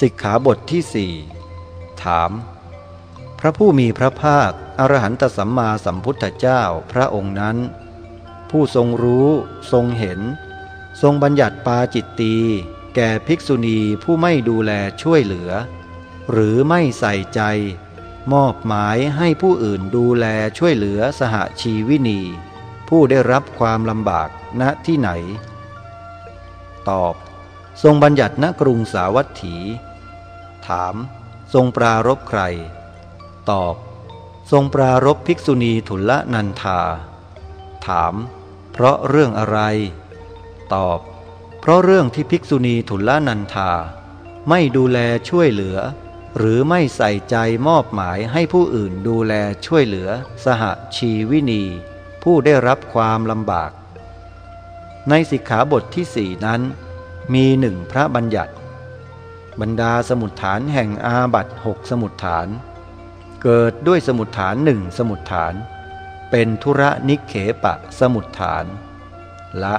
สิกขาบทที่สี่ถาม พระผู้มีพระภาค อรหันตสัมมาสัมพุทธเจ้าพระองค์นั้น ผู้ทรงรู้ทรงเห็น ทรงบัญญัติปาจิตตีแก่ภิกษุณีผู้ไม่ดูแลช่วยเหลือ หรือไม่ใส่ใจ มอบหมายให้ผู้อื่นดูแลช่วยเหลือสหชีวินี ผู้ได้รับความลำบากณที่ไหน ตอบ ทรงบัญญัติณกรุงสาวัตถี ถาม ทรงปรารบใคร ตอบ ทรงปรารบภิกษุณีทุลนันธา ถาม เพราะเรื่องอะไร ตอบ เพราะเรื่องที่ภิกษุณีทุลนันธา ไม่ดูแลช่วยเหลือ หรือไม่ใส่ใจมอบหมายให้ผู้อื่นดูแลช่วยเหลือ สหชีวินี ผู้ได้รับความลำบาก ในสิกขาบทที่สี่นั้น มีหนึ่งพระบัญญัติ บรรดาสมุดฐานแห่งอาบัตหกสมุดฐาน เกิดด้วยสมุดฐานหนึ่งสมุดฐาน เป็นธุระนิเคปะสมุดฐาน ละ